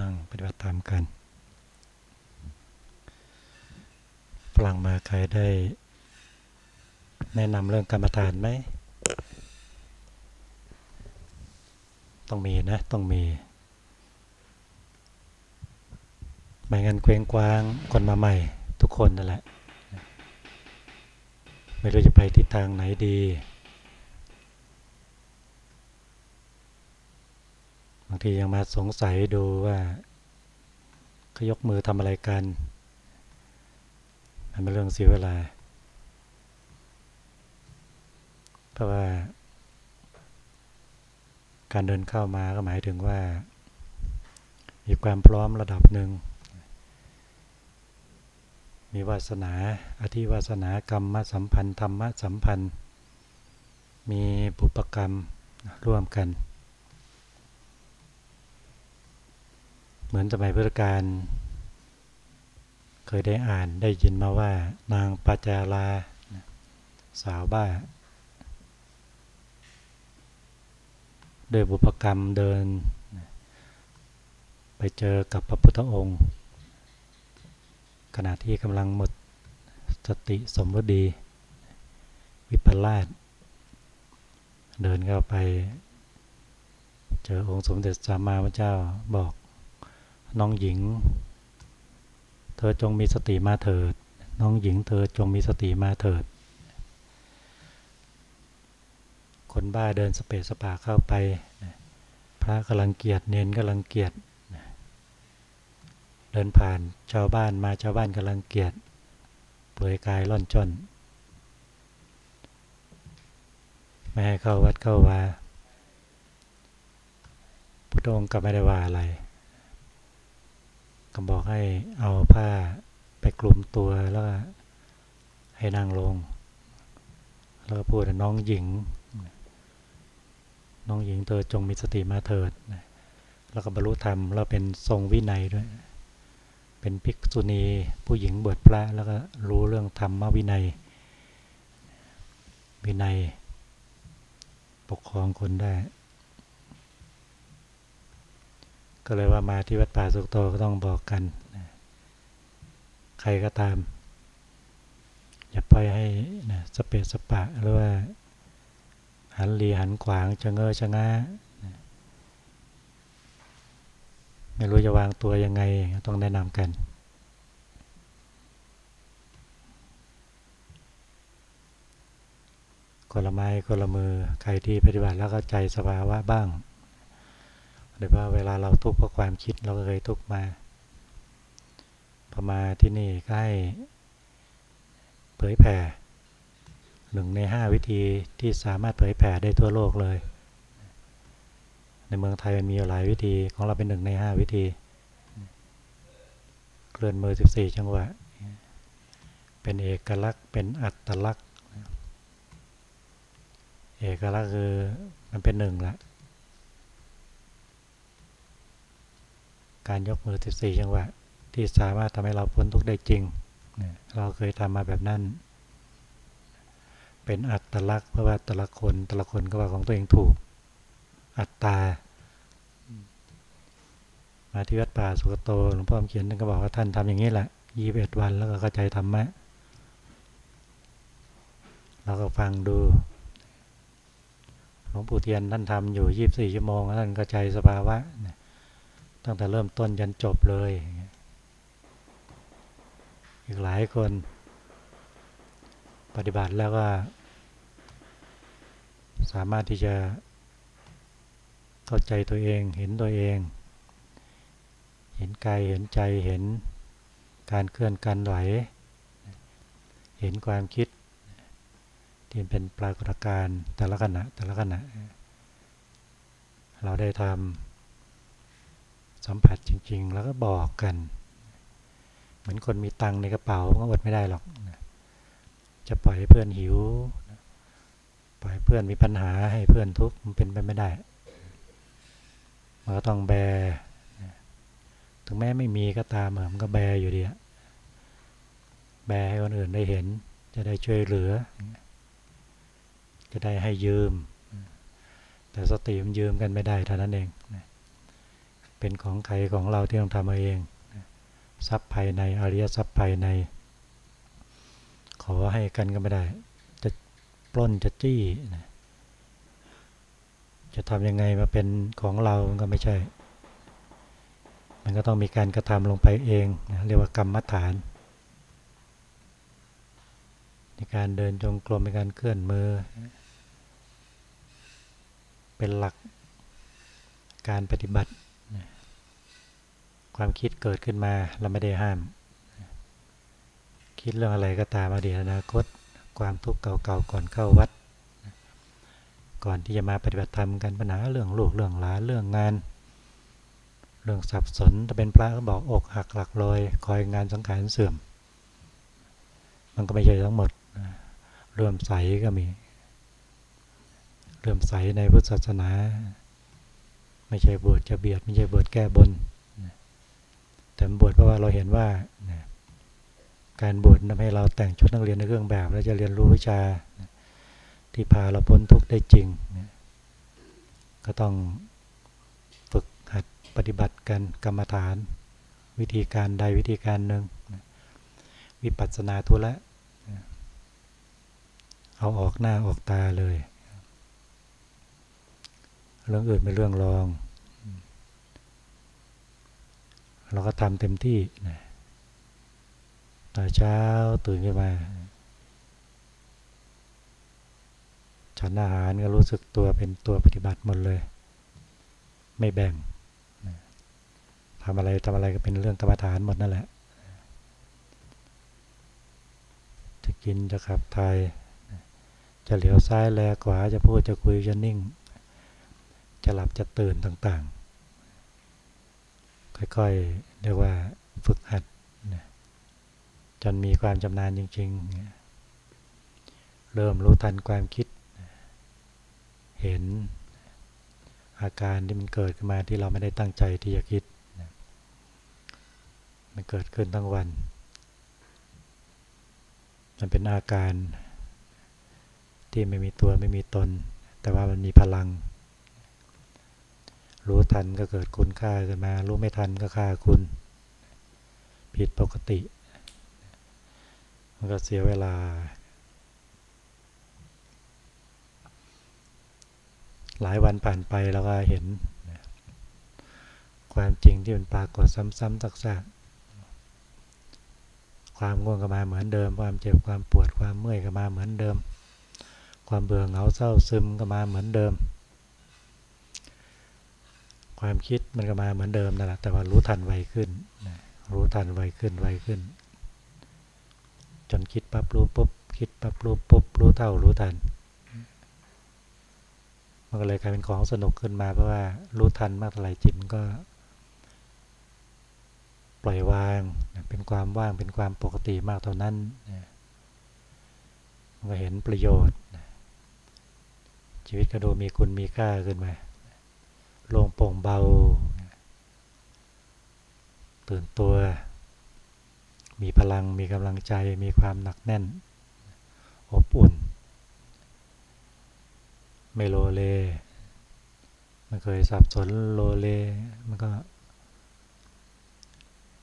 นั่งปฏิบัติตามกันฝรั่งมาใครได้ แนะนำเรื่องกรรมฐานไหม ต้องมีนะ ต้องมี ไม่งั้นเคว้งคว้างคนมาใหม่ ทุกคนนั่นแหละ ไม่รู้จะไปทิศทางไหนดีางทียังมาสงสัยดูว่าเขายกมือทำอะไรกันมันเป็นเรื่องเสียเวลา เพราะว่า การเดินเข้ามาก็หมายถึงว่า มีความพร้อมระดับหนึ่ง มีวาสนาอธิวาสนากรรมสัมพันธ์ธรรมสัมพันธ์ มีบุปกรรมร่วมกัน เหมือนสมัยพุทธกาลเคยได้อ่านได้ยินมาว่า นางปัจจารา สาวบ้าโดยบุพกรรมเดิน ไปเจอกับพระพุทธองค์ ขณะที่กำลังหมดสติสมรดี วิปลาสเดินเข้าไป เจอองค์สมเด็จสัมมาสัมพุทธเจ้าบอก น้องหญิง เธอจงมีสติมาเถิด น้องหญิง เธอจงมีสติมาเถิด คนบ้าเดินสเปสปาเข้าไปพระกำลังเกียดเน้นกำลังเกียดเดินผ่านชาวบ้านมาชาวบ้านกำลังเกียดเปลือยกายล่อนจนไม่ให้เข้าวัดเข้าวาพุทธองค์ก็ไม่ได้ว่าอะไร ก็บอกให้เอาผ้าไปกลุ่มตัวแล้วให้นั่งลง แล้วก็พูดน้องหญิง น้องหญิงเธอจงมีสติมาเถิด แล้วก็บรรลุธรรมแล้วเป็นทรงวินัยด้วย เป็นภิกษุณีผู้หญิงบวชพระแล้วก็รู้เรื่องธรรมวินัย วินัย ปกครองคนได้ ก็เลยว่ามาที่วัดป่าสุกโตก็ต้องบอกกันใครก็ตาม อย่าปล่อยให้นะสเปสสปะหรือว่า หันรีหันขวางชะเง้อชะง้าไม่รู้จะวางตัวยังไงต้องแนะนำกันคนละไม้คนละมือใครที่ปฏิบัติแล้วก็ใจสภาวะบ้าง รือว่าเวลาเราทุกข์เพราะความคิดเราเคยทุกข์มาพอมาที่นี่ก็ให้เผยแผ่หนึ่งในห้าวิธีที่สามารถเผยแผ่ได้ทั่วโลกเลย ในเมืองไทยมันมีหลายวิธีของเราเป็นหนึ่งในห้าวิธี เคลื่อนมือสิบสี่จังหวะ เป็นเอกลักษณ์เป็นอัตลักษณ์ เอกลักษณ์คือมันเป็นหนึ่งละ การยกมือ 14 จังหวะ ที่สามารถทำให้เราพ้นทุกข์ได้จริง เราเคยทำมาแบบนั้น เป็นอัตลักษณ์เพราะว่าแต่ละคนแต่ละคนก็ว่าของตัวเองถูก อัตตา มาที่วัดป่าสุกโตหลวงพ่อเขียนท่านก็บอกว่าท่านทำอย่างนี้แหละยี่สิบเอ็ดวันแล้วก็เข้าใจธรรมะเราก็ฟังดูหลวงปู่เทียนท่านทำอยู่ยี่บสี่ชั่วโมงท่านก็ใจสภาวะ ตั้งแต่เริ่มต้นยันจบเลย อีกหลายคน ปฏิบัติแล้วก็สามารถที่จะเข้าใจตัวเอง เห็นตัวเอง เห็นกาย เห็นใจ เห็นการเคลื่อนการไหว เห็นความคิด ที่เป็นปรากฏการณ์แต่ละขณะแต่ละขณะ เราได้ทำ สัมผัสจริง ๆ แล้วก็บอกกัน เหมือนคนมีตังในกระเป๋าก็อดไม่ได้หรอกจะปล่อยให้เพื่อนหิวปล่อยเพื่อนมีปัญหาให้เพื่อนทุกข์มันเป็นไปไม่ได้มันก็ต้องแบถึงแม้ไม่มีก็ตามมันก็แบอยู่ดีแบให้คนอื่นได้เห็น จะได้ช่วยเหลือ จะได้ให้ยืม แต่สติมันยืมกันไม่ได้เท่านั้นเองต เป็นของใครของเราที่ต้องทำเอาเองทรัพย์ภายในอริยทรัพย์ภายใน ขอให้กันก็ไม่ได้ จะปล้นจะจี้นะจะทำยังไงมาเป็นของเราก็ไม่ใช่ มันก็ต้องมีการกระทำลงไปเองนะเรียกว่ากรรมฐาน ในการเดินจงกรมในการเคลื่อนมือ เป็นหลักการปฏิบัติ ความคิดเกิดขึ้นมาเราไม่ได้ห้าม คิดเรื่องอะไรก็ตามอดีตอนาคต ความทุกข์เก่าๆก่อนเข้าวัด ก่อนที่จะมาปฏิบัติธรรมกันปัญหาเรื่องลูกเรื่องหลานเรื่องงาน เรื่องสับสนถ้าเป็นพระก็บอกอกหักหลักลอย คอยงานสังขารเสื่อม มันก็ไม่ใช่ทั้งหมดเรื่มใสก็มีเรื่มใสในพุทธศาสนา ไม่ใช่บวชจะเบียด ไม่ใช่บวชแก้บน แต่บวชเพราะว่าเราเห็นว่าการบวชทำให้เราแต่งชุดนักเรียนในเครื่องแบบ แล้วจะเรียนรู้วิชาที่พาเราพ้นทุกข์ได้จริง ก็ต้องฝึกหัดปฏิบัติกันกรรมฐาน วิธีการใดวิธีการหนึ่งวิปัสสนาทุละเอาออกหน้าออกตาเลย เรื่องอื่นเป็นเรื่องรอง เราก็ทำเต็มที่นะตอนเช้าตื่นขึ้นมา ฉันอาหารก็รู้สึกตัวเป็นตัวปฏิบัติหมดเลย ไม่แบ่งทำอะไรทำอะไรก็เป็นเรื่องกรรมฐานหมดนั่นแหละ จะกินจะขับถ่ายจะเหลียวซ้ายแลขวาจะพูดจะคุยจะนิ่ง จะหลับจะตื่นต่าง ๆ ค่อยๆเรียกว่าฝึกหัดจนมีความชำนาญจริง ๆ เริ่มรู้ทันความคิด เห็นอาการที่มันเกิดขึ้นมาที่เราไม่ได้ตั้งใจที่จะคิด มันเกิดขึ้นทั้งวัน มันเป็นอาการที่ไม่มีตัวไม่มีตน แต่ว่ามันมีพลัง รู้ทันก็เกิดคุณค่าขึ้นมา รู้ไม่ทันก็ค่าคุณ ผิดปกติ มันก็เสียเวลา หลายวันผ่านไปแล้วก็เห็น ความจริงที่มันปรากฏซ้ำๆซักๆความง่วงก็มาเหมือนเดิม ความเจ็บความปวดความเมื่อยก็มาเหมือนเดิม ความเบื่อเหงาเศร้าซึมก็มาเหมือนเดิม ความคิดมันก็มาเหมือนเดิมนั่นแหละแต่ว่ารู้ทันไวขึ้นรู้ทันไวขึ้นไวขึ้น จนคิดปั๊บรู้ปุ๊บคิดปั๊บรู้ปุ๊บรู้เท่ารู้ทัน มันก็เลยกลายเป็นของสนุกขึ้นมาเพราะว่ารู้ทันมากเท่าไหร่จิตก็ ปล่อยวางเป็นความว่างเป็นความปกติมากเท่านั้นมันก็เห็นประโยชน์ ชีวิตก็ดูมีคุณมีค่าขึ้นมา โล่งโปร่งเบา ตื่นตัว มีพลังมีกำลังใจมีความหนักแน่น อบอุ่น ไม่โลเล มันเคยสับสนโลเล มันก็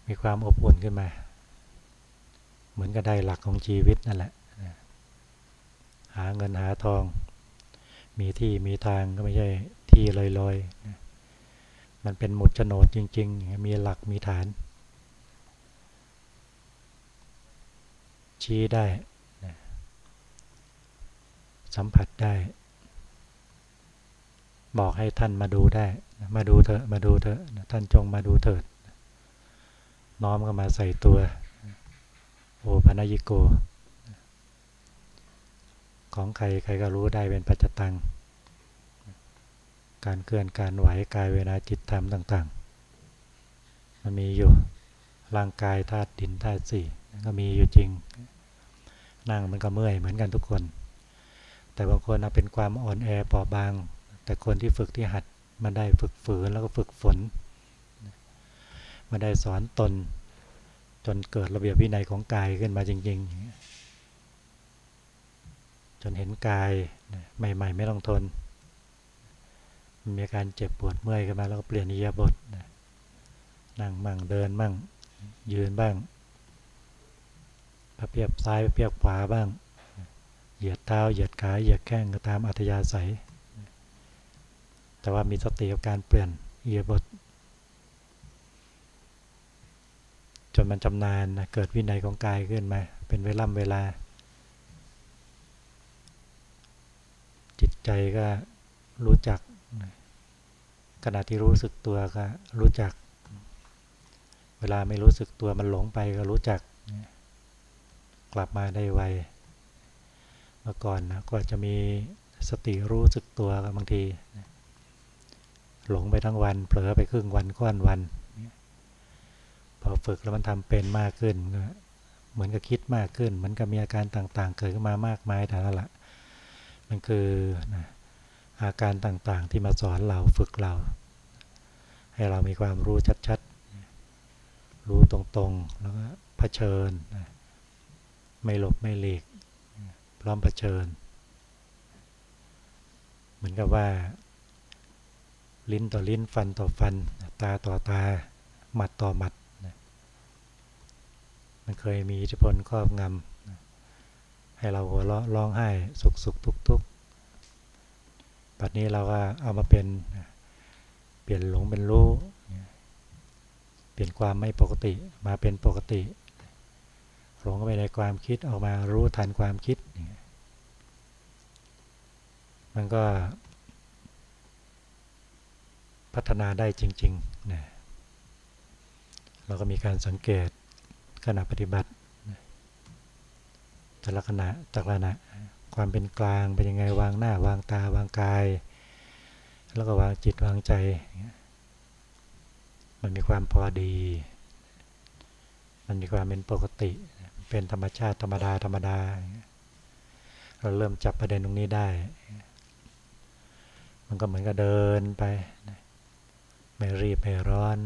มีความอบอุ่นขึ้นมา เหมือนกับได้หลักของชีวิตนั่นแหละ หาเงินหาทอง มีที่มีทางก็ไม่ใช่ ที่ลอยๆ มันเป็นหมุดโฉนดจริง ๆ มีหลักมีฐาน ชี้ได้ สัมผัสได้ บอกให้ท่านมาดูได้ มาดูเถอะ มาดูเถอะ ท่านจงมาดูเถิด น้อมก็มาใส่ตัว โอปัญญิโก ของใครใครก็รู้ได้เป็นปัจจตัง การเคลื่อนการไหวกายเวลาจิตธรรมต่าง ๆ มันมีอยู่ร่างกายธาตุดินธาตุสี่ก็มีอยู่จริง นั่งมันก็เมื่อยเหมือนกันทุกคน แต่บางคนเป็นความอ่อนแอปอบาง แต่คนที่ฝึกที่หัดมันได้ฝึกฝืนแล้วก็ฝึกฝนมันได้สอนตน จนเกิดระเบียบวินัยของกายขึ้นมาจริง ๆ จนเห็นกายใหม่ ๆ ไม่ต้องทน มีการเจ็บปวดเมื่อยขึ้นมาแล้วก็เปลี่ยนอิยาบทนั่งมั่งเดินมั่งยืนบ้างเปียบซ้ายเปียบขวาบ้าง เหยียดเท้าเหยียดขาเหยียดแข้งก็ตามอัธยาศัย แต่ว่ามีสติกับการเปลี่ยนเอียบทจนมันจำนานนะเกิดวินัยของกายขึ้นมาเป็นเวล่ำเวลา จิตใจก็รู้จัก ขณะที่รู้สึกตัวก็รู้จัก เวลาไม่รู้สึกตัวมันหลงไปก็รู้จัก กลับมาได้ไวเมื่อก่อนนะก็จะมีสติรู้สึกตัวบางที หลงไปทั้งวัน เผลอไปครึ่งวันค่อนวัน พอฝึกแล้วมันทำเป็นมากขึ้นเหมือนกับคิดมากขึ้น เหมือนกับมีอาการต่างๆ เกิดขึ้นมามากมายแต่ละละมันคือนะ อาการต่างๆ ที่มาสอนเราฝึกเรา ให้เรามีความรู้ชัดๆ รู้ตรงๆ แล้วก็เผชิญ ไม่หลบไม่หลีก พร้อมเผชิญ เหมือนกับว่า ลิ้นต่อลิ้นฟันต่อฟัน ตาต่อตา หมัดต่อหมัด มันเคยมีอิทธิพลครอบงำให้เราหัวเราะร้องไห้สุกสุกทุกทุก ปัจนี้เราก็เอามาเป็น เปลี่ยนหลงเป็นรู้ เปลี่ยนความไม่ปกติมาเป็นปกติ หลงไปในความคิดออกมารู้ทันความคิด มันก็พัฒนาได้จริงๆนะเราก็มีการสังเกตขณะปฏิบัติแต่ละขณะแต่ละขณะ ความเป็นกลางเป็นยังไงวางหน้าวางตาวางกาย แล้วก็วางจิตวางใจ มันมีความพอดี มันมีความเป็นปกติ เป็นธรรมชาติธรรมดาธรรมดา เราเริ่มจับประเด็นตรงนี้ได้ มันก็เหมือนกับเดินไป ไม่รีบไม่ร้อน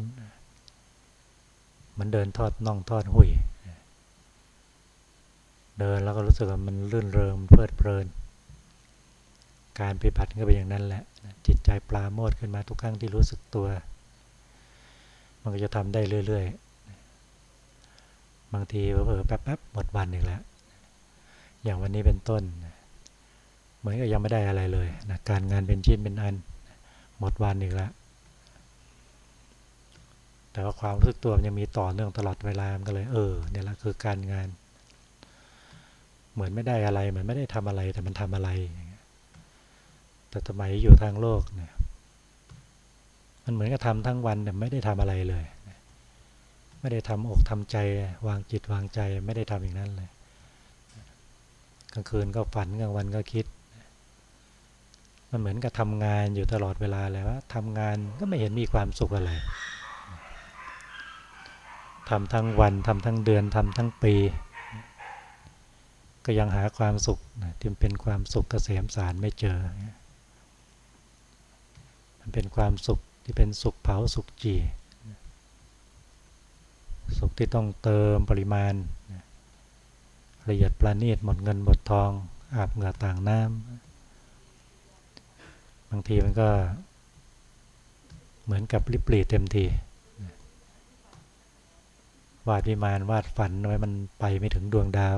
มันเดินทอดน่องทอดหุย เดินแล้วก็รู้สึกว่ามันลื่นเริงเพลิดเพลิน การปฏิบัติก็เป็นอย่างนั้นแหละจิตใจปลาโมดขึ้นมาทุกครั้งที่รู้สึกตัว มันก็จะทำได้เรื่อยๆ บางทีเผลอแป๊บๆหมดวันอีกแล้ว อย่างวันนี้เป็นต้นเหมือนกับยังไม่ได้อะไรเลยนะการงานเป็นชิ้นเป็นอันหมดวันอีกแล้วแต่ว่าความรู้สึกตัวมันยังมีต่อเนื่องตลอดเวลามันก็เลยเออเนี่ยแหละคือการงาน เหมือนไม่ได้อะไรเหมือนไม่ได้ทำอะไร แต่มันทำอะไร แต่สมัยอยู่ทางโลกเนี่ย มันเหมือนกับทำทั้งวันแต่ไม่ได้ทำอะไรเลย ไม่ได้ทำอกทำใจ วางจิตวางใจ ไม่ได้ทำอย่างนั้นเลย กลางคืนก็ฝันกลางวันก็คิด มันเหมือนกับทำงานอยู่ตลอดเวลาเลยว่าทำงานก็ไม่เห็นมีความสุขอะไรทำทั้งวันทำทั้งเดือนทำทั้งปี ก็ยังหาความสุขที่เป็นความสุขเกษมสารไม่เจอ มันเป็นความสุขที่เป็นสุขเผาสุขจี สุขที่ต้องเติมปริมาณ ละเอียดประณีตหมดเงินหมดทอง อาบเหงื่อต่างน้ำบางทีมันก็เหมือนกับริบหรี่เต็มทีวาดวิมานวาดฝันไว้มันไปไม่ถึงดวงดาว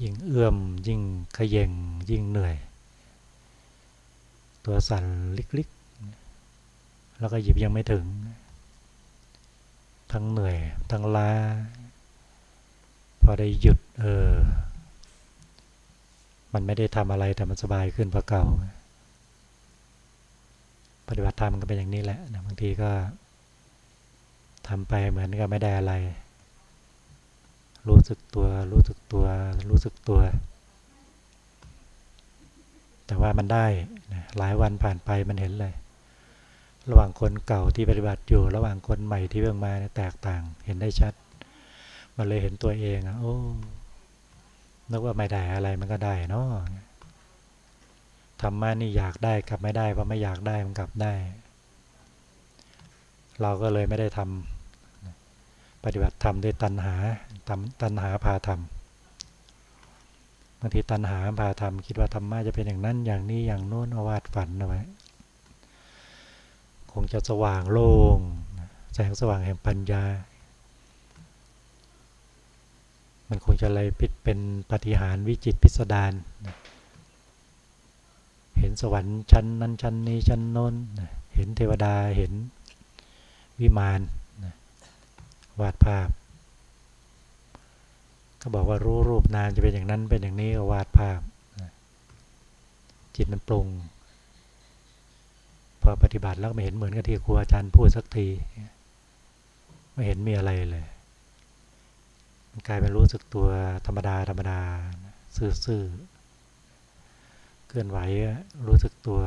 ยิ่งเอื้อมยิ่งขย่งยิ่งเหนื่อย ตัวสั่นลิกๆ แล้วก็หยิบยังไม่ถึง ทั้งเหนื่อย ทั้งล้า พอได้หยุดเออ มันไม่ได้ทำอะไรแต่มันสบายขึ้นกว่าเก่า ปฏิบัติธรรมก็เป็นอย่างนี้แหละนะบางทีก็ทำไปเหมือนกับไม่ได้อะไร รู้สึกตัว รู้สึกตัว รู้สึกตัว แต่ว่ามันได้หลายวันผ่านไปมันเห็นเลย ระหว่างคนเก่าที่ปฏิบัติอยู่ ระหว่างคนใหม่ที่เพิ่งมาแตกต่าง เห็นได้ชัด มันเลยเห็นตัวเองอะโอ้นึกว่าไม่ได้อะไรมันก็ได้เนาะธรรมะนี่อยากได้กลับไม่ได้เพราะไม่อยากได้มันกลับได้ เราก็เลยไม่ได้ทำ ปฏิบัติธรรมด้วยตัณหาตัณหาพาธรรมบางทีตัณหาพาธรรมคิดว่าธรรมะจะเป็นอย่างนั้นอย่างนี้อย่างโน้นอวาดฝันเอาไว้คงจะสว่างโล่งแสงสว่างแห่งปัญญา มันคงจะอะไรพิเป็นปฏิหารวิจิตพิสดารเห็นสวรรค์ชั้นนั้นชั้นนี้ชั้นโน้น เห็นเทวดาเห็นวิมาน วาดภาพ ก็บอกว่ารู้รูปนานจะเป็นอย่างนั้นเป็นอย่างนี้ก็วาดภาพ จิตมันปรุง พอปฏิบัติแล้วไม่เห็นเหมือนกับที่ครูอาจารย์พูดสักที ไม่เห็นมีอะไรเลยมันกลายเป็นรู้สึกตัวธรรมดาธรรมดาซื่อๆเคลื่อนไหวรู้สึกตัว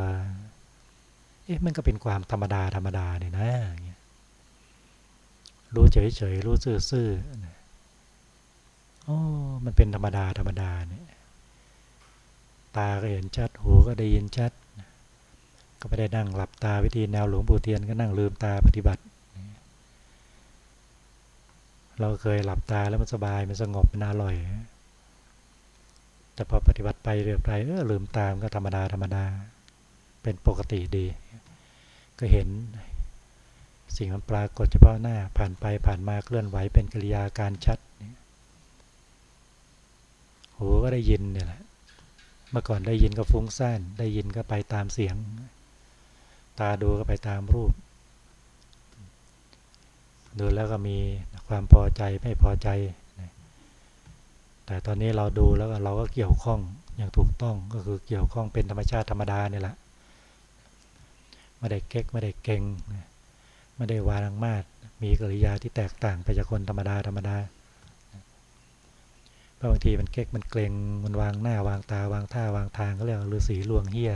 เอ๊ะมันก็เป็นความธรรมดาธรรมดาเนี่ยนะ รู้เฉยๆ รู้ซื่อๆโอ้มันเป็นธรรมดาธรรมดาเนี่ย ตาก็เห็นชัด หูก็ได้ยินชัด ก็ไม่ได้นั่งหลับตาวิธีแนวหลวงปู่เทียนก็นั่งลืมตาปฏิบัติ เราเคยหลับตาแล้วมันสบาย มันสงบ มันอร่อย แต่พอปฏิบัติไปเรื่อยๆเออลืมตามก็ธรรมดาธรรมดา เป็นปกติดี ก็เห็น สิ่งมันปรากฏเฉพาะหน้าผ่านไปผ่านมาเคลื่อนไหวเป็นกิริยาการชัดหูก็ได้ยินเนี่ยแหละ เมื่อก่อนได้ยินก็ฟุ้งซ่าน ได้ยินก็ไปตามเสียง ตาดูก็ไปตามรูป ดูแล้วก็มีความพอใจไม่พอใจ แต่ตอนนี้เราดูแล้วเราก็เกี่ยวข้องอย่างถูกต้องก็คือเกี่ยวข้องเป็นธรรมชาติธรรมดาเนี่ยแหละ ไม่ได้เก๊กไม่ได้เก่ง ไม่ได้วางมาดมีกริยาที่แตกต่างไปจากคนธรรมดาธรรมดาบางทีมันเก๊กมันเกรงมันวางหน้าวางตาวางท่าวางทางก็เรียกฤาษีลวงเฮีย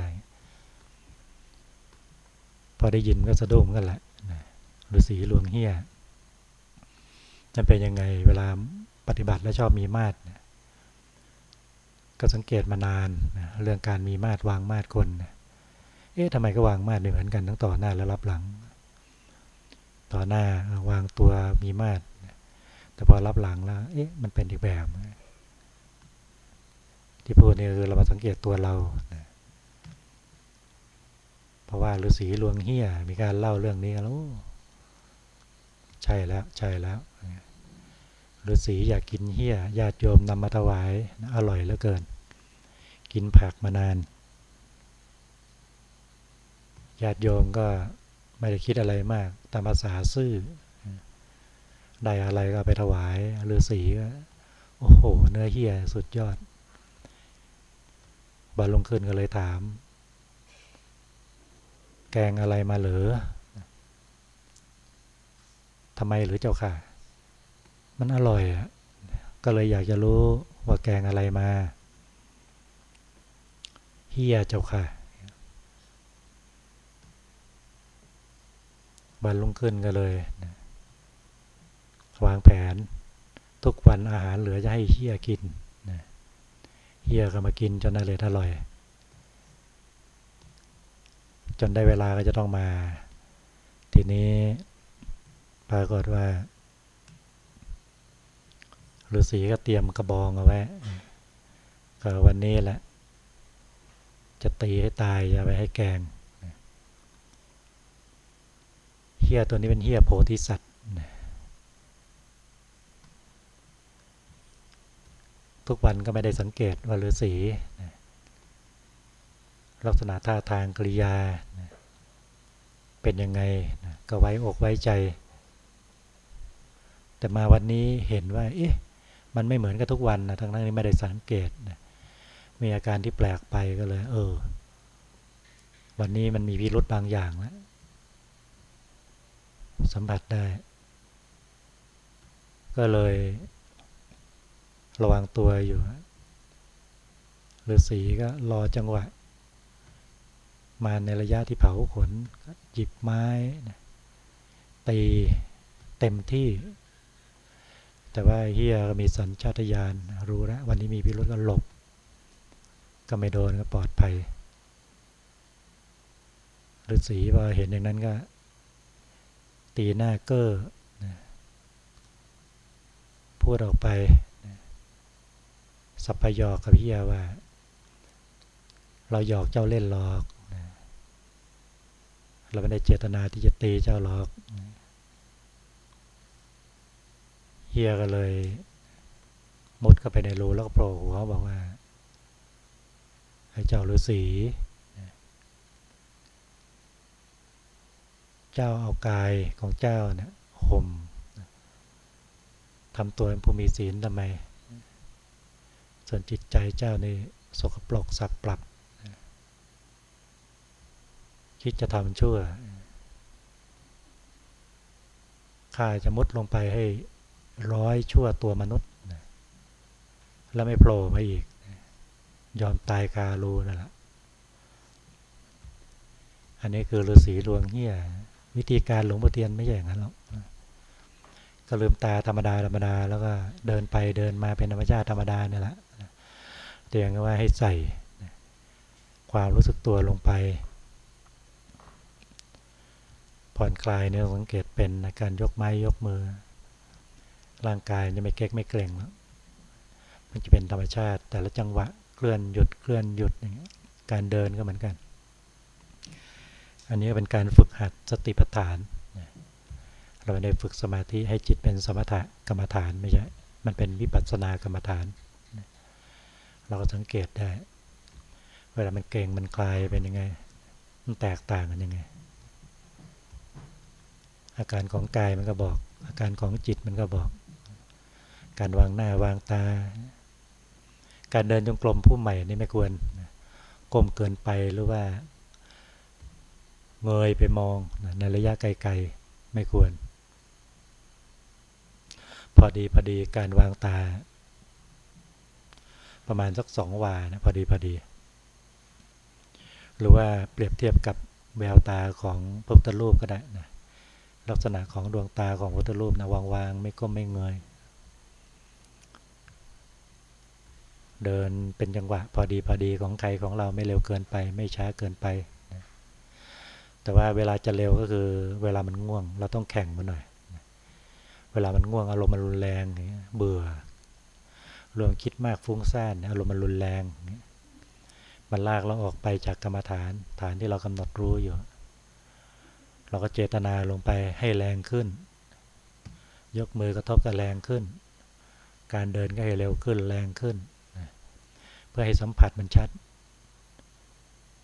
พอได้ยินก็สะดุ้งกันแหละฤาษีลวงเฮียจะเป็นยังไงเวลาปฏิบัติแล้วชอบมีมาดก็สังเกตมานานเรื่องการมีมาดวางมาดคนเอ๊ะทำไมก็วางมาดเหมือนกันทั้งต่อหน้าและรับหลัง ต่อหน้าวางตัวมีมาตรแต่พอรับหลังแล้ว เอ๊ะ มันเป็นอีกแบบ ที่พูดนี่คือเรามาสังเกตตัวเราเพราะว่าฤาษีลวงเฮียมีการเล่าเรื่องนี้แล้วใช่แล้ว ใช่แล้วฤาษีอยากกินเฮียญาติโยมนำมาถวาย อร่อยเหลือเกิน กินผักมานานญาติโยมก็ ไม่ได้คิดอะไรมาก ตามภาษาซื่อ ได้อะไรก็ไปถวายฤาษีก็โอ้โห เนื้อเฮียสุดยอดบาลงขึ้นก็เลยถาม แกงอะไรมาเหรือทำไมหรือเจ้าค่ะ มันอร่อยอะ ก็เลยอยากจะรู้ว่าแกงอะไรมา เฮียเจ้าค่ะ บันลงขึ้นก็เลยวางแผน ทุกวันอาหารเหลือจะให้เฮียกินเฮียก็มากินจนอร่อยอร่อย จนได้เวลาก็จะต้องมา ทีนี้ปรากฏว่าฤาษีก็เตรียมกระบองเอาไว้ก็วันนี้แหละ จะตีให้ตายอย่าไปให้แกงเฮียตัวนี้เป็นเฮียโพธิสัตว์ทุกวันก็ไม่ได้สังเกตว่าฤาษีลักษณะท่าทางกริยา เป็นยังไงก็ไว้อกไว้ใจ แต่มาวันนี้เห็นว่า เอ๊ะ มันไม่เหมือนกับทุกวันนะทั้งนั้นไม่ได้สังเกตมีอาการที่แปลกไปก็เลย เออ วันนี้มันมีพิรุธบางอย่างแล้ว สัมผัสได้ ก็เลยระวังตัวอยู่ฤาษีก็รอจังหวะ มาในระยะที่เผาขนหยิบไม้ตีเต็มที่ แต่ว่าเฮียก็มีสัญชาตญาณรู้แล้ววันนี้มีพิรุธก็หลบ ก็ไม่โดนก็ปลอดภัยฤาษีพอเห็นอย่างนั้นก็ ตีหน้าเก้อพูดออกไป สัพยอกกับพี่ยาว่า เราหยอกเจ้าเล่นหลอก เราไม่ได้เจตนาที่จะตีเจ้าหรอกเฮียก็เลย มุดเข้าไปในรูแล้วก็โผล่หัวบอกว่าให้เจ้าฤาษี เจ้าเอากายของเจ้าเนี่ยห่มทำตัวเป็นผู้มีศีลทำไม ส่วนจิตใจเจ้านี่สกปรกสับปรับ คิดจะทำชั่วข้าจะมุดลงไปให้ร้อยชั่วตัวมนุษย์ แล้วไม่โผล่มาอีก ยอมตายคารูนั่นแหละอันนี้คือฤาษีลวงเหี้ย วิธีการหลวงพ่อเทียนไม่ใช่อย่างนั้นหรอกก็ลืมตาธรรมดาธรรมดา แล้วก็เดินไปเดินมาเป็นธรรมชาติธรรมดาเนี่ยแหละเตียงว่าให้ใส่ความรู้สึกตัวลงไป ผ่อนคลายเนี่ยสังเกตเป็นการยกไม้ยกมือ ร่างกายจะไม่เก๊กไม่เกร็งแล้วมันจะเป็นธรรมชาติแต่ละจังหวะเคลื่อนหยุดเคลื่อนหยุดอย่างเงี้ยการเดินก็เหมือนกัน อันนี้เป็นการฝึกหัดสติปัฏฐาน เราไม่ได้ฝึกสมาธิให้จิตเป็นสมถะกรรมฐานไม่ใช่ มันเป็นวิปัสสนากรรมฐาน เราก็สังเกตได้ เวลามันเก่งมันคลายเป็นยังไง มันแตกต่างกันยังไง อาการของกายมันก็บอก อาการของจิตมันก็บอก การวางหน้าวางตา การเดินจงกรมผู้ใหม่นี่ไม่ควรก้มเกินไปหรือว่า เงยไปมองในระยะไกลๆไม่ควร พอดีพอดีการวางตา ประมาณสักสองวานะพอดีพอดี หรือว่าเปรียบเทียบกับแววตาของพระพุทธรูปก็ได้นะลักษณะของดวงตาของพระพุทธรูปนะวางๆไม่ก้มไม่เงยเดินเป็นจังหวะพอดีพอดีของใครของเราไม่เร็วเกินไป ไม่ช้าเกินไป แต่ว่าเวลาจะเร็วก็คือ เวลามันง่วง เราต้องแข่งมันหน่อย เวลามันง่วงอารมณ์มันรุนแรงเบื่อ รวมคิดมากฟุ้งซ่านอารมณ์มันรุนแรง มันลากเราออกไปจากกรรมฐาน ฐานที่เรากำหนดรู้อยู่ เราก็เจตนาลงไปให้แรงขึ้น ยกมือกระทบกับแรงขึ้น การเดินก็ให้เร็วขึ้นแรงขึ้น เพื่อให้สัมผัสมันชัด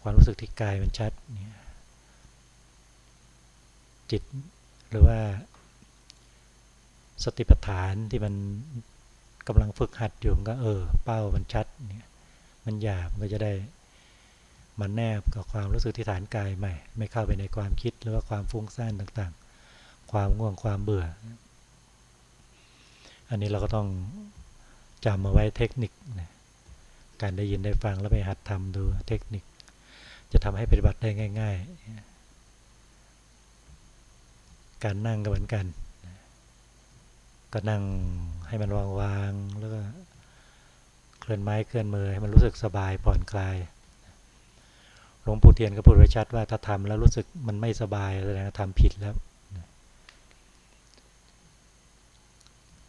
ความรู้สึกที่กายมันชัดเนี่ย จิต หรือว่า สติปัฏฐานที่มันกำลังฝึกหัดอยู่มันก็เออ เป้ามันชัดเนี่ยมันหยาบมันก็จะได้มันแนบกับความรู้สึกที่ฐานกายใหม่ ไม่เข้าไปในความคิดหรือว่าความฟุ้งซ่านต่างๆ ความง่วงความเบื่อ อันนี้เราก็ต้องจำมาไว้เทคนิคนะการได้ยินได้ฟังแล้วไปหัดทำดูเทคนิค จะทำให้ปฏิบัติได้ง่าย ๆ การนั่งก็เหมือนกัน ก็นั่งให้มันวางๆแล้วก็เคลื่อนไม้เคลื่อนมือให้มันรู้สึกสบายผ่อนคลายหลวงปู่เทียนก็พูดไว้ชัดว่าถ้าทำแล้วรู้สึกมันไม่สบายแสดงว่าทำผิดแล้ว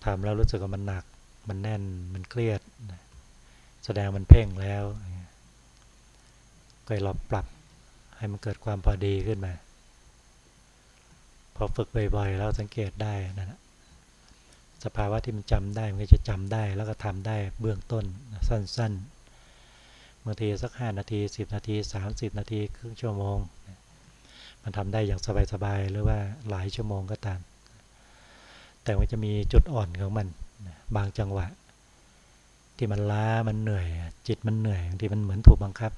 ทำแล้วรู้สึกว่ามันหนัก มันแน่นมันเครียด แสดงมันเพ่งแล้ว ก็ลองปรับให้มันเกิดความพอดีขึ้นมา พอฝึกบ่อยๆแล้วสังเกตได้นะสภาวะที่มันจำได้มันก็จะจำได้แล้วก็ทำได้เบื้องต้นสั้นๆบางทีสัก 5 นาที 10 นาที 30 นาที ครึ่งชั่วโมง มันทำได้อย่างสบายๆหรือว่าหลายชั่วโมงก็ตาม แต่มันจะมีจุดอ่อนของมันบางจังหวะ ที่มันล้ามันเหนื่อย จิตมันเหนื่อยบางทีมันเหมือนถูกบังคับ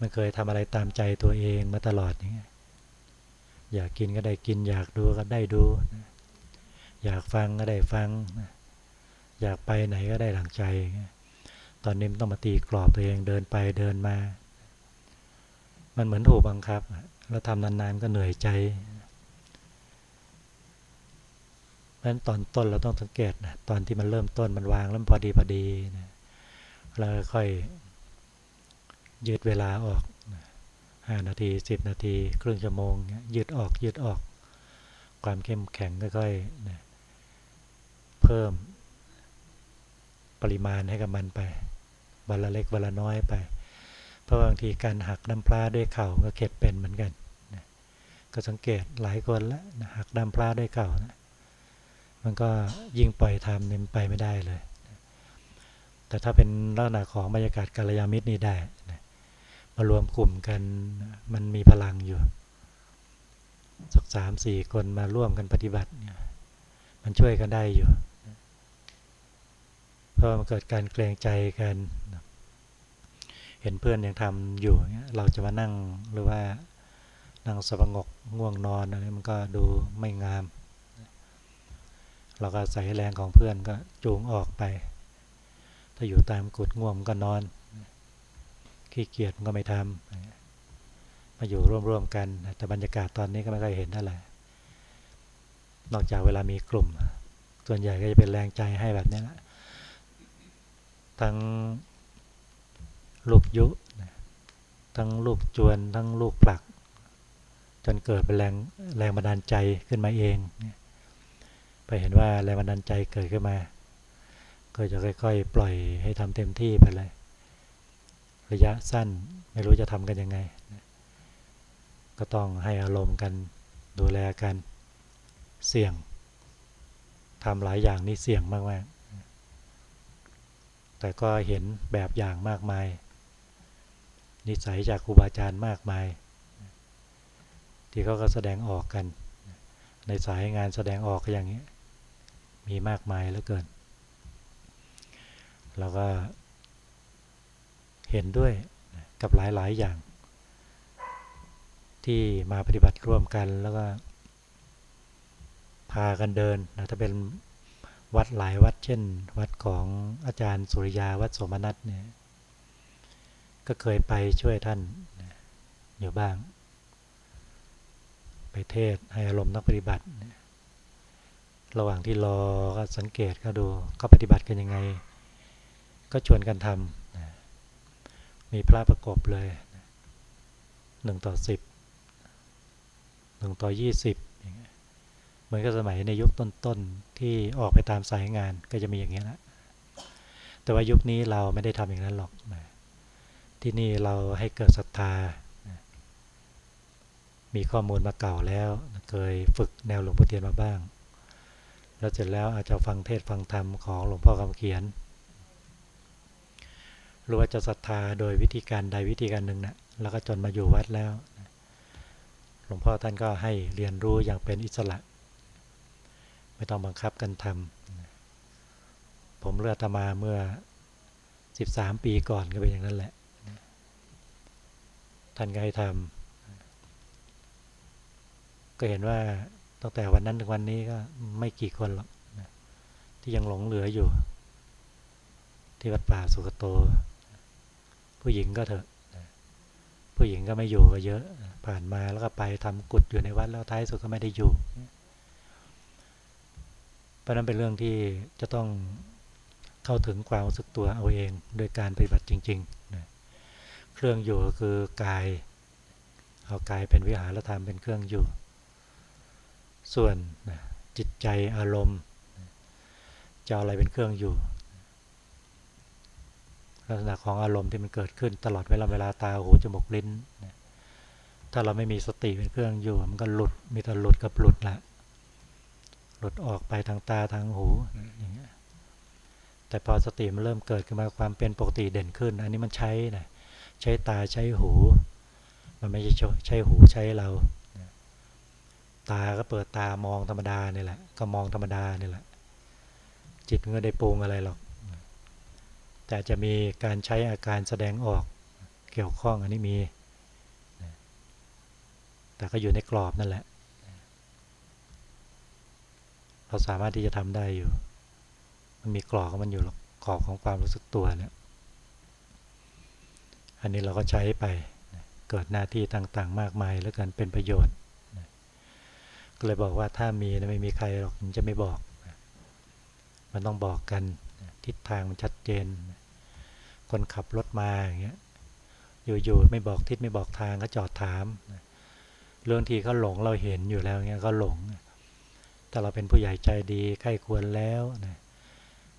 มันเคยทำอะไรตามใจตัวเองมาตลอดอย่างเงี้ย อยากกินก็ได้กิน อยากดูก็ได้ดู อยากฟังก็ได้ฟัง อยากไปไหนก็ได้หลังใจ ตอนนี้มันต้องมาตีกรอบตัวเองเดินไปเดินมา มันเหมือนถูกบังคับ แล้วทำนานๆก็เหนื่อยใจเพราะฉะนั้นตอนต้นเราต้องสังเกตนะตอนที่มันเริ่มต้นมันวางแล้วพอดีพอดีนะแล้วค่อยยืดเวลาออก ห้านาทีสิบนาที ครึ่งชั่วโมงยืดออกยืดออก ความเข้มแข็งค่อยๆเพิ่มปริมาณให้กับมันไปวันละเล็กวันละน้อยไป เพราะบางทีการหักน้ำปลาด้วยเข่าก็เข็ดเป็นเหมือนกันก็สังเกตหลายคนแล้วหักน้ำปลาด้วยเข่านะมันก็ยิ่งปล่อยทำเนี่ยไปไม่ได้เลย แต่ถ้าเป็นลักษณะของบรรยากาศกัลยามิตรนี่ได้ มารวมกลุ่มกันมันมีพลังอยู่ สักสามสี่คนมาร่วมกันปฏิบัติเนี่ยมันช่วยกันได้อยู่ เพราะมันเกิดการเกรงใจกัน เห็นเพื่อนยังทำอยู่เราจะมานั่งหรือว่านั่งสงบง่วงนอนอะไรมันก็ดูไม่งาม เราก็ใส่แรงของเพื่อนก็จูงออกไป ถ้าอยู่ตามกุดง่วงก็นอน ขี้เกียจมันก็ไม่ทำมาอยู่ร่วมๆกันแต่บรรยากาศตอนนี้ก็ไม่ค่อยเห็นเท่าไหร่นอกจากเวลามีกลุ่ม ส่วนใหญ่ก็จะเป็นแรงใจให้แบบนี้แหละทั้งลูกยุทั้งลูกจวนทั้งลูกผลัก จนเกิดเป็นแรงแรงบันดาลใจขึ้นมาเองไปเห็นว่าแรงบันดาลใจเกิดขึ้นมา ก็จะค่อยๆ ปล่อยให้ทำเต็มที่ไปเลย ระยะสั้น ไม่รู้จะทำกันยังไง ก็ต้องให้อารมณ์กันดูแลกันเสี่ยงทำหลายอย่างนี่เสี่ยงมากๆแต่ก็เห็นแบบอย่างมากมาย นิสัยจากครูบาอาจารย์มากมาย ที่เขาก็แสดงออกกัน ในสายงานแสดงออกอย่างนี้ มีมากมายเหลือเกินเราก็ เห็นด้วยกับหลายๆอย่าง ที่มาปฏิบัติร่วมกันแล้วก็พากันเดินนะถ้าเป็นวัดหลายวัดเช่น วัดของอาจารย์สุริยาวัดสมนัตเนี่ยก็เคยไปช่วยท่านอยู่บ้าง ไปเทศให้อารมณ์นักปฏิบัติ ระหว่างที่รอก็สังเกตก็ดูก็ปฏิบัติกันยังไง ก็ชวนกันทำ มีพระประกบเลยหนึ่งต่อสิบหนึ่งต่อยี่สิบเหมือนกับสมัยในยุคต้นๆที่ออกไปตามสายงานก็จะมีอย่างนี้แหละแต่ว่ายุคนี้เราไม่ได้ทำอย่างนั้นหรอกที่นี่เราให้เกิดศรัทธามีข้อมูลมาเก่าแล้วเคยฝึกแนวหลวงพ่อเทียนมาบ้าง แล้วเสร็จแล้วอาจจะฟังเทศฟังธรรมของหลวงพ่อคำเขียน หรือว่าจะศรัทธาโดยวิธีการใดวิธีการหนึ่งนะ่ะแล้วก็จนมาอยู่วัดแล้วหลวงพ่อท่านก็ให้เรียนรู้อย่างเป็นอิสระ ไม่ต้องบังคับกันทำผมเลือกตมาเมื่อ 13 ปีก่อนก็เป็นอย่างนั้นแหละ ท่านก็ให้ทำก็เห็นว่าตั้งแต่วันนั้นถึงวันนี้ก็ไม่กี่คนหรอกที่ยังหลงเหลืออยู่ ที่วัดป่าสุกโต ผู้หญิงก็เถอะ ผู้หญิงก็ไม่อยู่ก็เยอะ ผ่านมาแล้วก็ไปทำกุดอยู่ในวัดแล้วท้ายสุดก็ไม่ได้อยู่ เพราะนั้นเป็นเรื่องที่จะต้องเข้าถึงความรู้สึกตัวเอาเอง โดยการปฏิบัติจริงๆ เครื่องอยู่ก็คือกาย เอากายเป็นวิหารธรรมเป็นเครื่องอยู่ ส่วนจิตใจอารมณ์จะอะไรเป็นเครื่องอยู่ ลักษณะของอารมณ์ที่มันเกิดขึ้นตลอดเวลาเวลาตาหูจมูกลิ้นถ้าเราไม่มีสติเป็นเครื่องอยู่ มันก็หลุดมีแต่หลุดกับหลุดละหลุดออกไปทางตาทางหูอย่างเงี้ยแต่พอสติมันเริ่มเกิดขึ้นมาความเป็นปกติเด่นขึ้น อันนี้มันใช้นะใช้ตาใช้หู มันไม่ใช่ใช้หูใช้เรา ตาก็เปิดตามองธรรมดาเนี่ยแหละ ก็มองธรรมดาเนี่ยแหละ จิตมันก็ได้ปรุงอะไรหรอก แต่จะมีการใช้อาการแสดงออกเกี่ยวข้องอันนี้มี แต่ก็อยู่ในกรอบนั่นแหละ เราสามารถที่จะทำได้อยู่ มันมีกรอบของมันอยู่หรอกกรอบของความรู้สึกตัวเนี่ย อันนี้เราก็ใช้ไป เกิดหน้าที่ต่างๆ มากมายแล้วกันเป็นประโยชน์ ก็เลยบอกว่าถ้ามีไม่มีใครหรอกจะไม่บอก มันต้องบอกกัน ทิศทางมันชัดเจน คนขับรถมาอย่างเงี้ยอยู่ๆไม่บอกทิศไม่บอกทางก็จอดถามเรื่องที่เขาหลงเราเห็นอยู่แล้วเงี้ยก็หลง แต่เราเป็นผู้ใหญ่ใจดีใกล้ควรแล้วนะ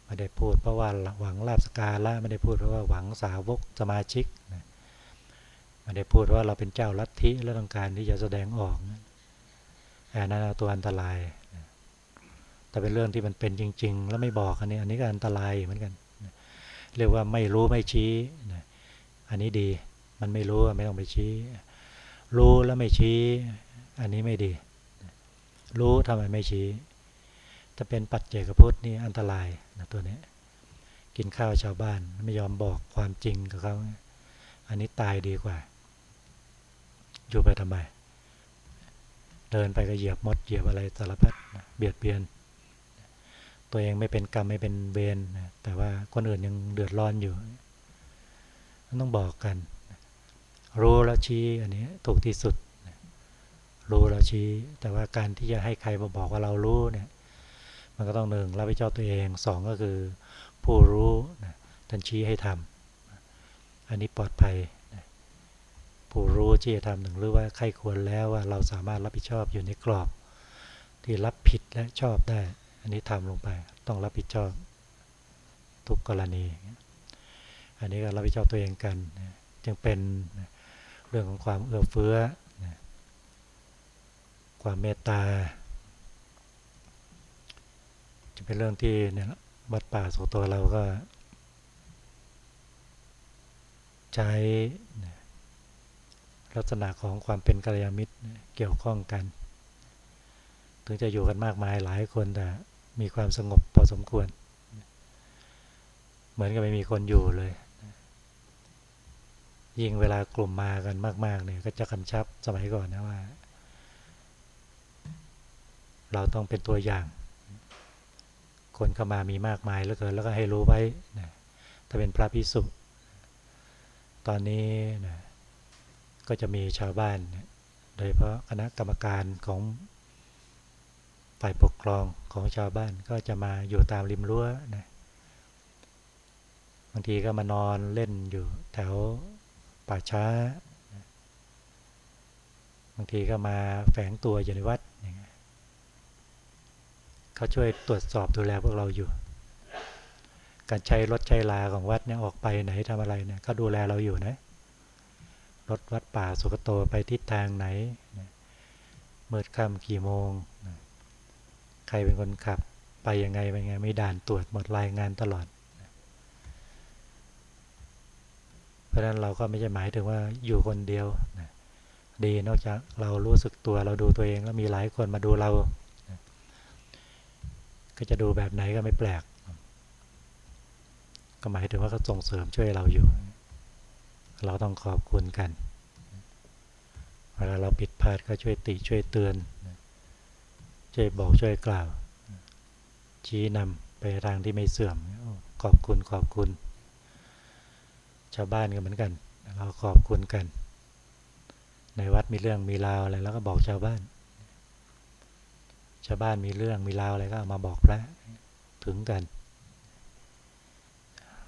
ไม่ได้พูดเพราะว่าหวังลาบสการะไม่ได้พูดเพราะว่าหวังสาวกสมาชิกไม่ได้พูดว่าเราเป็นเจ้าลัทธิและต้องการที่จะแสดงออกอันนั้นตัวอันตราย ถแต่เป็นเรื่องที่มันเป็นจริง ๆ แล้วไม่บอกอันนี้อันนี้ก็อันตรายเหมือนกัน เรียกว่าไม่รู้ไม่ชี้อันนี้ดีมันไม่รู้ไม่ต้องไปชี้ รู้แล้วไม่ชี้ อันนี้ไม่ดี รู้ทำไมไม่ชี้ ถ้าเป็นปัจเจกพุทธนี่อันตรายนะตัวนี้กินข้าวชาวบ้านไม่ยอมบอกความจริงกับเขาอันนี้ตายดีกว่า อยู่ไปทำไม เดินไปก็เหยียบมดเหยียบอะไรสารพัดเบียดเบียน ตัวเองไม่เป็นกรรมไม่เป็นเวรแต่ว่าคนอื่นยังเดือดร้อนอยู่ต้องบอกกัน รู้แล้วชี้อันนี้ถูกที่สุด รู้แล้วชี้ แต่ว่าการที่จะให้ใครมาบอกว่าเรารู้เนี่ยมันก็ต้องหนึ่งรับผิดชอบตัวเองสองก็คือผู้รู้นะท่านชี้ให้ทำอันนี้ปลอดภัยนะผู้รู้ที่จะทำหนึ่งหรือว่าใครควรแล้วว่าเราสามารถรับผิดชอบอยู่ในกรอบ ที่รับผิดและชอบได้ อันนี้ทำลงไปต้องรับผิดชอบทุกกรณี อันนี้ก็รับผิดชอบตัวเองกัน จึงเป็นเรื่องของความเอื้อเฟื้อ ความเมตตา จะเป็นเรื่องที่เนี่ยวัดป่าสุตัวเราก็ ใช้ลักษณะของความเป็นกัลยาณมิตรเกี่ยวข้องกัน ถึงจะอยู่กันมากมายหลายคนแต่ มีความสงบพอสมควร เหมือนกับไม่มีคนอยู่เลย ยิ่งเวลากลุ่มมากันมาก ๆ เนี่ย ก็จะกำชับสมัยก่อนนะว่า เราต้องเป็นตัวอย่าง คนเข้ามามีมากมายเหลือเกินแล้วก็ให้รู้ไว้นะถ้าเป็นพระพิสุตอนนี้นะก็จะมีชาวบ้าน โดยเพราะคณะกรรมการของ ฝ่ายปกครองของชาวบ้านก็จะมาอยู่ตามริมรั้วนะบางทีก็มานอนเล่นอยู่แถวป่าช้า บางทีก็มาแฝงตัวอยู่ในวัดเขาช่วยตรวจสอบดูแลพวกเราอยู่ การใช้รถใช้ลาของวัดเนี่ยออกไปไหนทำอะไรเนี่ยเขาดูแลเราอยู่นะ รถวัดป่าสุกโตไปทิศทางไหน เมื่อค่ำกี่โมง ใครเป็นคนขับ ไปยังไงไปยังไงไม่ด่านตรวจหมดรายงานตลอด เพราะฉะนั้นเราก็ไม่ใช่หมายถึงว่าอยู่คนเดียวดีนอกจากเรารู้สึกตัวเราดูตัวเองแล้วมีหลายคนมาดูเราก็จะดูแบบไหนก็ไม่แปลก ก็หมายถึงว่าเขาส่งเสริมช่วยเราอยู่ เราต้องขอบคุณกันเวลาเราผิดพลาดก็ช่วยติช่วยเตือน ช่วยบอกช่วยกล่าว ชี้นำไปทางที่ไม่เสื่อม ขอบคุณขอบคุณ ชาวบ้านก็เหมือนกัน เราขอบคุณกัน ในวัดมีเรื่องมีราวอะไรแล้วก็บอกชาวบ้าน ชาวบ้านมีเรื่องมีราวอะไรก็มาบอกพระถึงกัน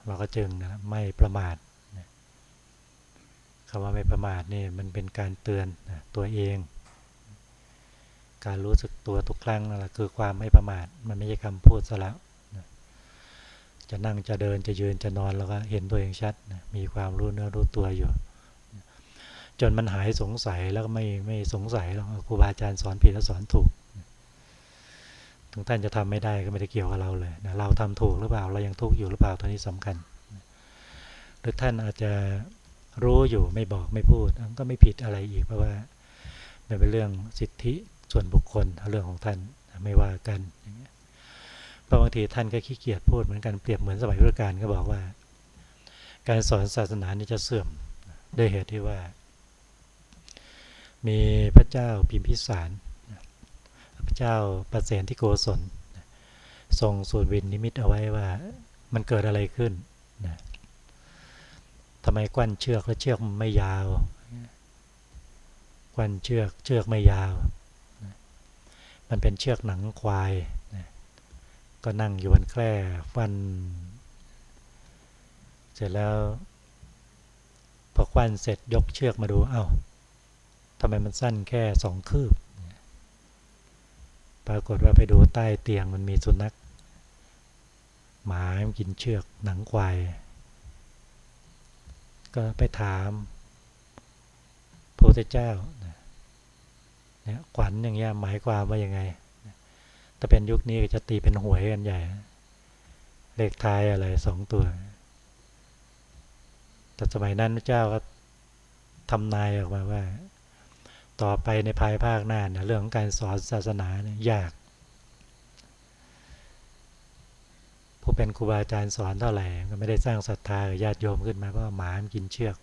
เราก็จึงนะไม่ประมาทคำว่าไม่ประมาทนี่มันเป็นการเตือนตัวเอง การรู้สึกตัวทุกครั้งนั่นแหละคือความไม่ประมาทมันไม่ใช่คำพูดซะแล้วจะนั่งจะเดินจะยืนจะนอนแล้วก็เห็นตัวเองชัดมีความรู้เนื้อรู้ตัวอยู่ จนมันหายสงสัยแล้วก็ไม่ไม่สงสัยหรอกครูบาอาจารย์สอนผิดแล้วสอนถูกถึงท่านจะทำไม่ได้ก็ไม่ได้เกี่ยวกับเราเลยนะเราทำถูกหรือเปล่าเรายังทุกข์อยู่หรือเปล่าตัวนี้สำคัญหรือท่านอาจจะรู้อยู่ไม่บอกไม่พูดก็ไม่ผิดอะไรอีกเพราะว่ามันเป็นเรื่องสิทธิ ส่วนบุคคลเรื่องของท่านไม่ว่ากันเพราะบางทีท่านก็ขี้เกียจพูดเหมือนกันเปรียบเหมือนสมัยพุทธกาลก็บอกว่า การสอนศาสนานี่จะเสื่อมด้วยเหตุที่ว่า มีพระเจ้าพิมพิสารพระเจ้าประเสนที่โกศลทรงสูตรวินนิมิตเอาไว้ว่ามันเกิดอะไรขึ้นนะทำไมกวันเชือกและเชือกไม่ยาว กวันเชือกเชือกไม่ยาว มันเป็นเชือกหนังควายนะก็นั่งอยู่บนแคร่ฟัน เสร็จแล้ว พอควันเสร็จยกเชือกมาดูเอา้าทำไมมันสั้นแค่สองคืบ ปรากฏว่าไปดูใต้เตียงมันมีสุนัขหมามันกินเชือกหนังควาย ก็ไปถามพระพุทธเจ้า ขวัญอย่างเงี้ยหมายความว่ายังไงถ้าเป็นยุคนี้จะตีเป็นหวยกันใหญ่ เลขท้ายอะไรสองตัว แต่สมัยนั้นพระเจ้าก็ทำนายออกมาว่า ต่อไปในภายภาคหน้าเนี่ยเรื่องของการสอนศาสนาเนี่ยยาก ผู้เป็นครูบาอาจารย์สอนเท่าไหร่ก็ไม่ได้สร้างศรัทธาญาติโยมขึ้นมาเพราะหมามกินเชือก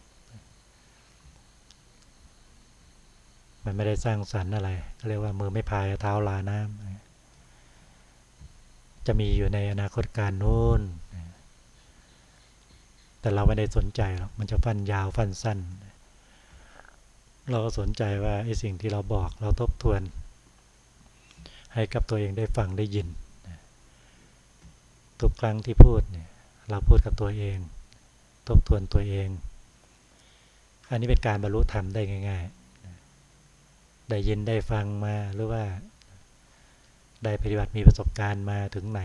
มันไม่ได้สร้างสรรค์อะไรเรียกว่ามือไม่พายเท้าลาน้ำจะมีอยู่ในอนาคตการนู้นแต่เราไม่ได้สนใจหรอกมันจะฟันยาวฟันสั้น เราก็สนใจว่าไอ้สิ่งที่เราบอกเราทบทวน ให้กับตัวเองได้ฟังได้ยินทุกครั้งที่พูดเนี่ยเราพูดกับตัวเอง ทบทวนตัวเอง อันนี้เป็นการบรรลุธรรมได้ง่าย ๆ ได้ยินได้ฟังมาหรือว่า ได้ปฏิบัติมีประสบการณ์มาถึงไหน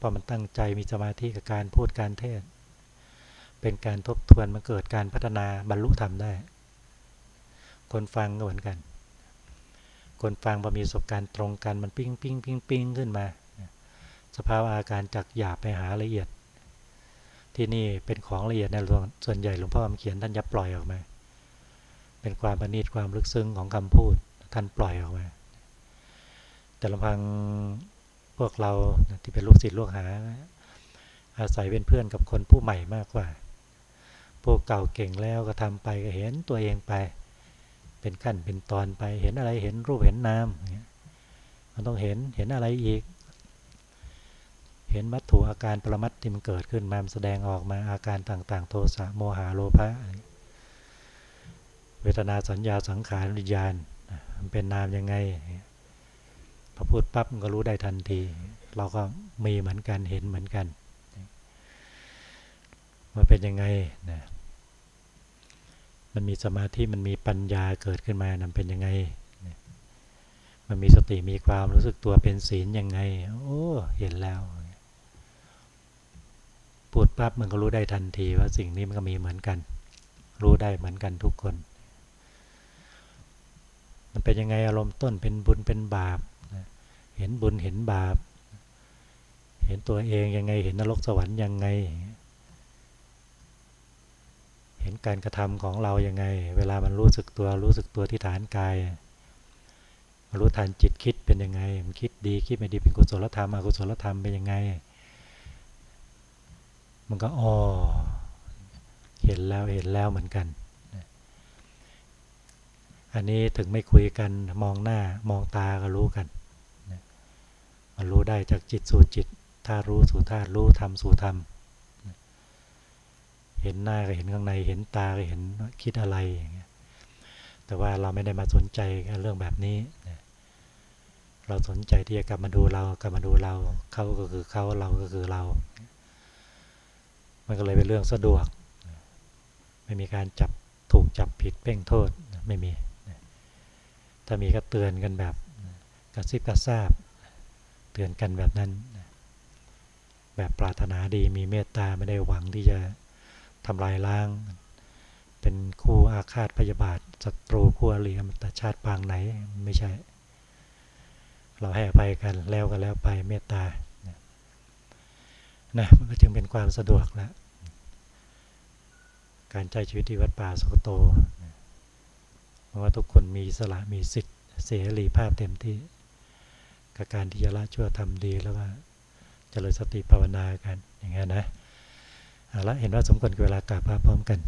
พอมันตั้งใจมีสมาธิกับการพูดการเทศ เป็นการทบทวนมันเกิดการพัฒนาบรรลุธรรมได้ คนฟังก็เหมือนกัน คนฟังพอมีประสบการณ์ตรงกันมันปิ้งปิ้งปิ้งปิ้งขึ้นมา สภาวะอาการจากหยาบไปหาละเอียด ที่นี่เป็นของละเอียดในส่วนใหญ่หลวงพ่อเขียนท่านจะปล่อยออกมา เป็นความประณีตความลึกซึ้งของคำพูด ท่านปล่อยออกมาแต่ลำพังพวกเราที่เป็นลูกศิษย์ลูกหา อาศัยเป็นเพื่อนกับคนผู้ใหม่มากกว่า พวกเก่าเก่งแล้วก็ทำไปก็เห็นตัวเองไป เป็นขั้นเป็นตอนไปเห็นอะไรเห็นรูปเห็นนามมันต้องเห็นเห็นอะไรอีก เห็นวัตถุอาการประมัตที่มันเกิดขึ้นมาแสดงออกมาอาการต่างๆ โทสะโมหะโลภะเวทนาสัญญาสังขารวิญญาณ เป็นนามยังไงพอพูดปั๊บมันก็รู้ได้ทันที เราก็มีเหมือนกันเห็นเหมือนกันมันเป็นยังไงนะมันมีสมาธิมันมีปัญญาเกิดขึ้นมานันเป็นยังไง มันมีสติมีความรู้สึกตัวเป็นศีลยังไง โอ้เห็นแล้วพูดปั๊บมันก็รู้ได้ทันทีว่าสิ่งนี้มันก็มีเหมือนกัน รู้ได้เหมือนกันทุกคน มันเป็นยังไงอารมณ์ต้นเป็นบุญเป็นบาป เห็นบุญเห็นบาป เห็นตัวเองยังไง เห็นนรกสวรรค์ยังไง เห็นการกระทำของเรายังไง เวลามันรู้สึกตัวรู้สึกตัวที่ฐานกาย รู้ทันจิตคิดเป็นยังไง มันคิดดีคิดไม่ดีเป็นกุศลธรรมอกุศลธรรมเป็นยังไง มันก็อ๋อเห็นแล้วเห็นแล้วเหมือนกัน อันนี้ถึงไม่คุยกันมองหน้ามองตาก็รู้กันมันรู้ได้จากจิตสู่จิตถ้ารู้สู่ธาตุรู้ทำสู่ธรรมเห็นหน้าก็เห็นข้างในเห็นตาก็เห็นคิดอะไรอย่างเงี้ยแต่ว่าเราไม่ได้มาสนใจเรื่องแบบนี้ เราสนใจที่จะกลับมาดูเรากลับมาดูเราเขาก็คือเขาเราก็คือเรา มันก็เลยเป็นเรื่องสะดวก ไม่มีการจับถูกจับผิดเพ่งโทษไม่มี ถ้ามีก็เตือนกันแบบกระซิบกระซาบ เตือนกันแบบนั้น แบบปรารถนาดีมีเมตตาไม่ได้หวังที่จะทำลายล้าง เป็นคู่อาฆาตพยาบาทศัตรูคู่อริมตชาติปางไหนไม่ใช่ เราให้อภัยกันแล้วก็แล้วไปเมตตานะมันก็จึงเป็นความสะดวกแล้วการใช้ชีวิตที่วัดป่าสุกโต เพราะว่าทุกคนมีสละมีสิทธิ์เสรีภาพเต็มที่ กับการที่จะละชั่วทำดีแล้วว่าจเจริญสติภาวนากันอย่างเงี้ยนะเอาละเห็นว่าสมควรเวลากราบพระพร้อมกัน